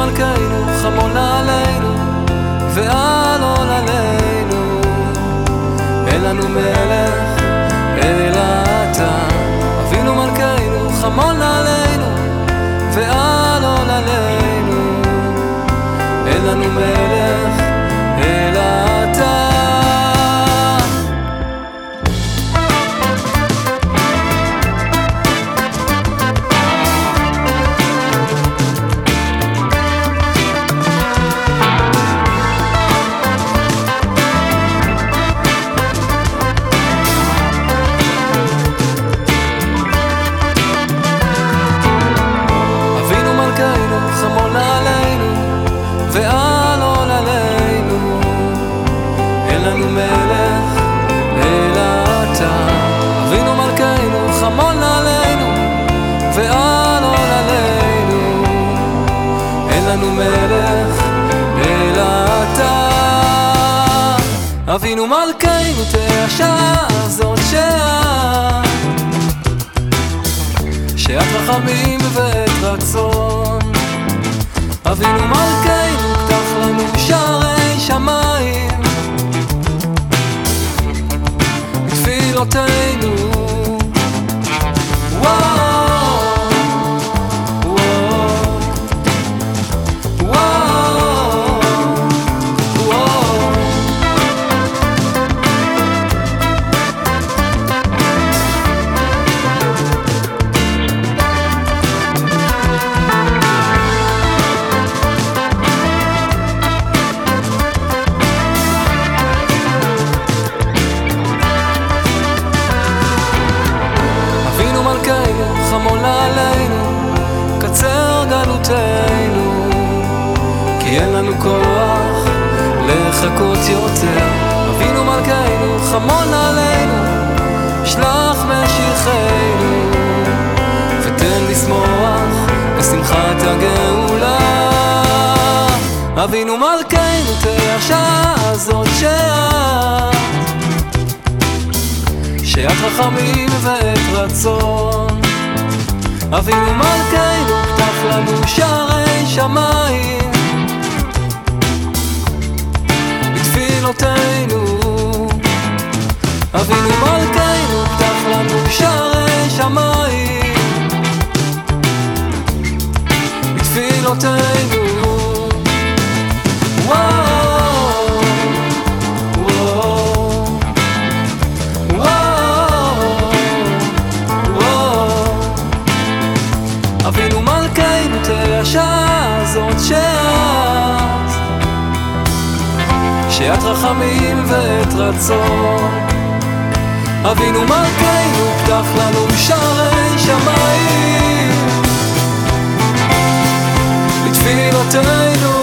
מלכנו, חמול עלינו, ועל עוללינו. אין לנו מלך, אלא אתה. אבינו מלכנו, חמול עלינו, ועל עוללינו. אין לנו מלך, לנו מלך, אלא אתה. אבינו מלכנו, השעה הזאת שאת רחמים ואת רצון. אבינו מלכנו, פתח לנו שערי שמיים. תפילותינו. וואו, גלותנו, כי אין לנו כוח לחכות יותר. אבינו מלכנו, חמול עלינו, שלח משיחנו, ותן לשמוח בשמחת הגאולה. אבינו מלכנו, תהיה השעה הזאת שאת שאת רחמים ואת רצון אבינו מלכנו, פתח לנו אבינו מלכנו, פתח לנו שערי שמיים. בתפילותינו וואו, וואו וואו. אבינו מלכנו תהיה השעה הזאת שאת. שאת רחמים ואת רצון אבינו מלכנו פתח לנו שערי שמיים. לתפילותינו